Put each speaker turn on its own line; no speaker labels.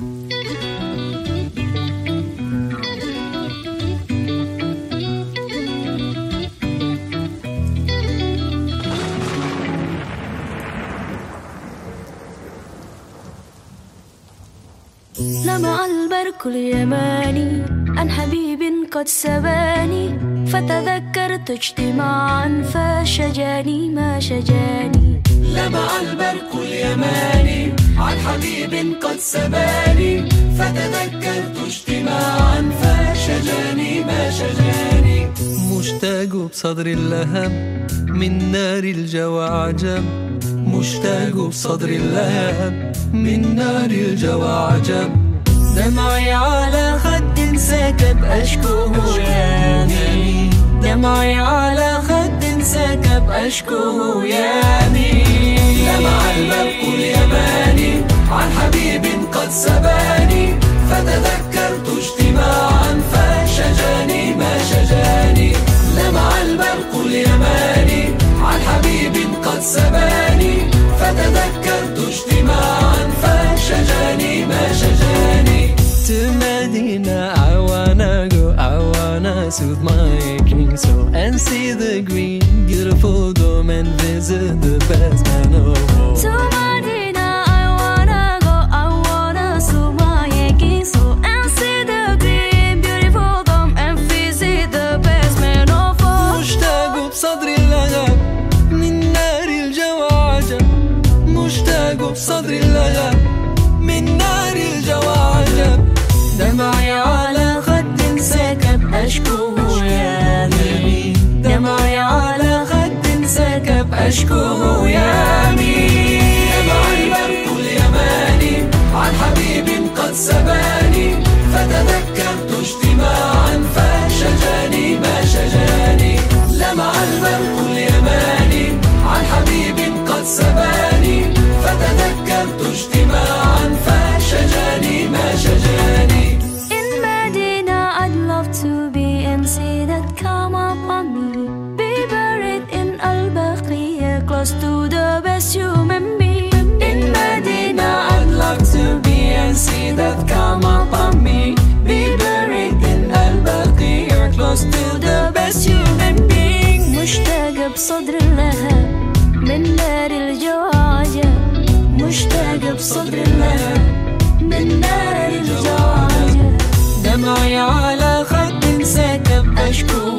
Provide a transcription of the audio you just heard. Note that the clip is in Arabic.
لمع البرق اليماني عن حبيب قد سباني فتذكرت اجتماعا فشجاني ما شجاني.
لمع البرق اليماني حبيب قد سباني فتذكرت اجتماعا فشجاني ما شجاني.
مشتاق بصدر اللهب من نار الجوى عجب مشتاق بصدر اللهب من نار الجوى عجب
دمعي على خد سكب أشكوه يامي دمعي على خد سكب أشكوه يامي لمع البرق اليماني عن حبيب قد سباني فتذكرت اجتماعا فشجاني ما شجاني لمع البرق اليماني عن حبيب قد سباني فتذكرت اجتماعا فشجاني ما شجاني
تمدينا I wanna go I wanna soothe my aching soul and see the green beautiful dome and visit the best man of all. Tomorrow. بصدري اللغب من نار الجوى عجب.
دمعي على خد سكب أشكوه يامي دمعي على خد سكب أشكوه يامي دمع البرق اليماني عن حبيب قد سباني فتذكرت اجتماعا
me. Be buried in Al Baqiyah, close to the best human being.
In Medina, I'd love to be and see that come upon me. Be buried in Al Baqiyah, close to the best human being.
مشتاق بصدر اللهب من نار الجواجة مشتاق بصدر اللهب من نار الجواجة
دمعي على خد سكب أشكو